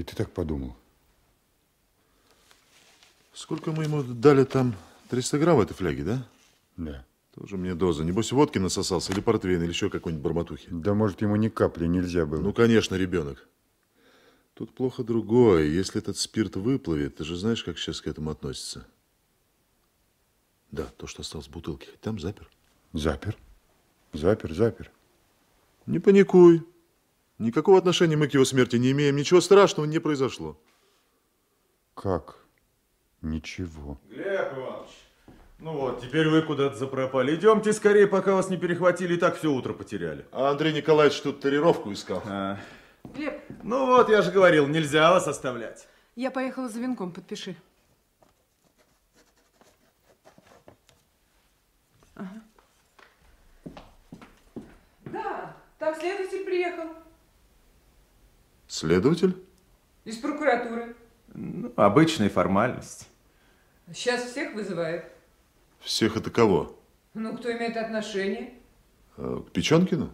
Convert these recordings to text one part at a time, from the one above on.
И ты так подумал? Сколько мы ему дали там? 300 грамм в этой фляге, да? Да. Тоже мне доза. Небось, водки насосался, или портвейн, или еще какой-нибудь барматухи. Да, может, ему ни капли нельзя было. Ну, конечно, ребенок. Тут плохо другое. Если этот спирт выплывет, ты же знаешь, как сейчас к этому относятся. Да, то, что осталось в бутылке. Там запер. Запер. Запер, запер. Не паникуй. Никакого отношения мы к его смерти не имеем. Ничего страшного не произошло. Как? Ничего. Глеб Иванович, ну вот, теперь вы куда-то запропали. Идемте скорее, пока вас не перехватили, и так все утро потеряли. А Андрей Николаевич тут тарировку искал. А, Глеб, ну вот, я же говорил, нельзя вас оставлять. я поехала за венком, подпиши. Ага. Да, там приехал Следователь? из прокуратуры. Ну, обычная формальность. Сейчас всех вызывает. Всех это кого? Ну, кто имеет отношение? А, К Печенкину?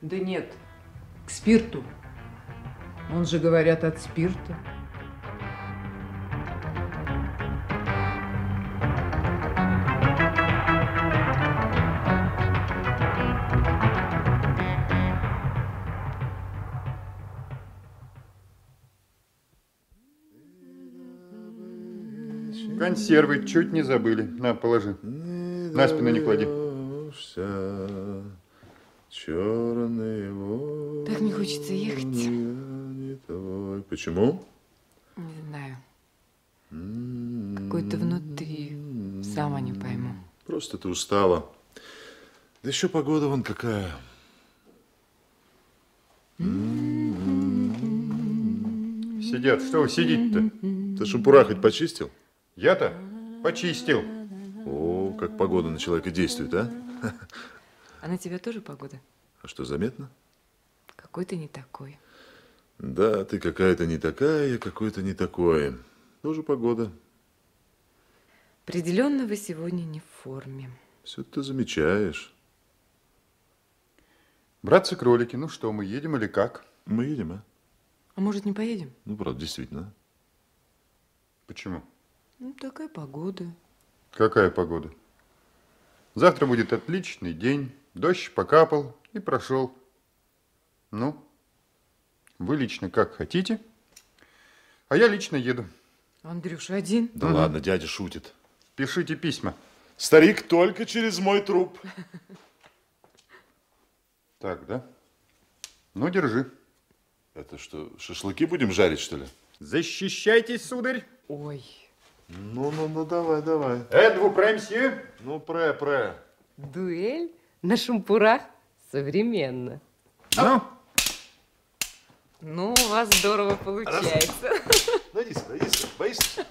Да нет, к спирту. Он же, говорят, от спирта. Консервы чуть не забыли. На, положи. На спину не клади. Черный волны Так не хочется ехать. не твой. Почему? Не знаю. Какой-то внутри. Сама не пойму. Просто ты устала. Да еще погода вон какая. Сидят. Что вы сидите-то? Ты шампура хоть почистил? Я-то почистил. О, как погода на человека действует, а? А на тебя тоже погода? А что, заметно? Какой ты не такой. Да, ты какая-то не такая, я какой-то не такой. Тоже погода. Определенно вы сегодня не в форме. Все ты замечаешь. Братцы-кролики, ну что, мы едем или как? Мы едем, а? А может, не поедем? Ну, правда, действительно. Почему? Ну, такая погода. Какая погода? Завтра будет отличный день. Дождь покапал и прошел. Ну, вы лично как хотите, а я лично еду. Андрюша один? Да ладно, дядя шутит. Пишите письма. Старик только через мой труп. Так, да? Ну, держи. Это что, шашлыки будем жарить, что ли? Защищайтесь, сударь. Ой. Ну, ну, ну, давай, давай. Эдву премсье. Ну, пре, пре. Дуэль на шампурах современно. Ну, Ну, у вас здорово получается. Ну, иди сюда, иди сюда. Боишься?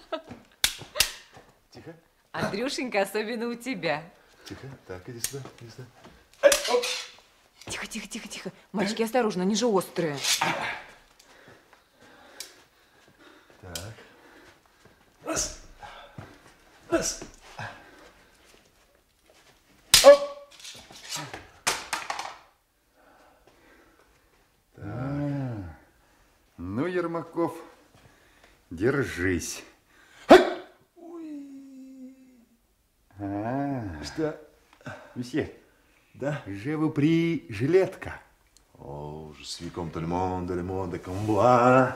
Тихо, Андрюшенька, особенно у тебя. тихо. Так, иди сюда, иди сюда. Тихо, тихо, тихо, тихо. Мальчики, осторожно, они же острые. Так. Раз. Раз. ну, Ермаков, держись. А, Что? месье, Да? vous prie жилетка. О, je suis comme tout le monde, le monde comme moi.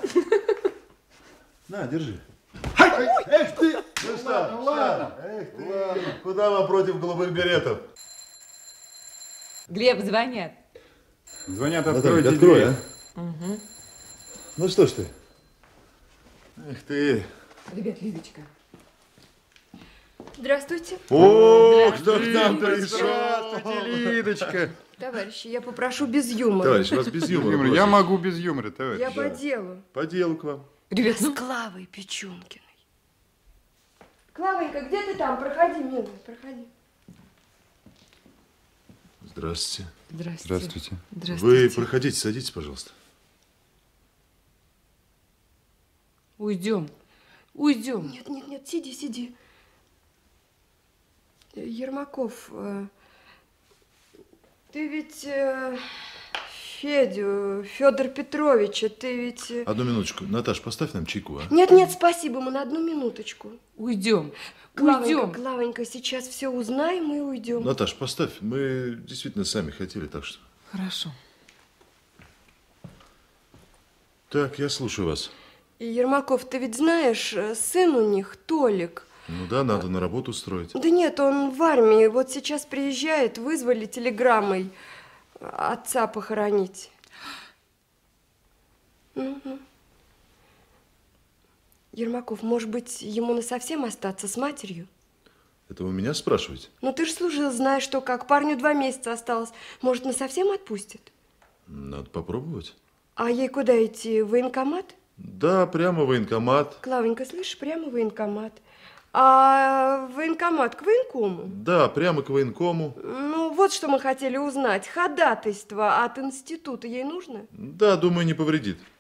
На, держи. Эх ты! Ну что, ну ладно. Эх ты! Куда вам против голубых беретов? Глеб, звонят. Звонят, откройте открой, дверь. а? Ну что ж ты? Эх ты! Ребят, Лидочка. Здравствуйте. О, кто к нам Здравствуйте, Лидочка. Товарищи, я попрошу без юмора. Товарищ, вас без юмора. Юмор, Я могу без юмора, товарищ. Я по делу. По делу к вам. Ребят, ну... С Клавой Печункиной. Клавенька, где ты там? Проходи, милая, проходи. Здравствуйте. Здравствуйте. Здравствуйте. Вы проходите, садитесь, пожалуйста. Уйдем. Уйдем. Нет, нет, нет, сиди, сиди. Э, Ермаков, э, ты ведь... Федю, Федор Петровича, ты ведь... э, Одну минуточку. Наташ, поставь нам чайку, а? Нет, нет, спасибо, мы на одну минуточку. Уйдем. Клавенька, Уйдем. Клавенька, сейчас все узнаем и уйдем. Наташ, поставь. Мы действительно сами хотели, так что... Хорошо. Так, я слушаю вас. Ермаков, ты ведь знаешь, э, сын у них, Толик. Ну да, надо на работу устроить. Да нет, он в армии, вот сейчас приезжает, вызвали телеграммой отца похоронить. Мгм. Ермаков, может быть, ему насовсем остаться с матерью? Это вы меня спрашиваете? Ну ты же служил, знаешь, что как. Парню два месяца осталось. Может, насовсем отпустит? Надо попробовать. А ей куда идти? В военкомат? Да, прямо в военкомат. Клавенька, слышишь, прямо в военкомат. А военкомат к военкому? Да, прямо к военкому. Ну, вот что мы хотели узнать. Ходатайство от института ей нужно? Да, думаю, не повредит.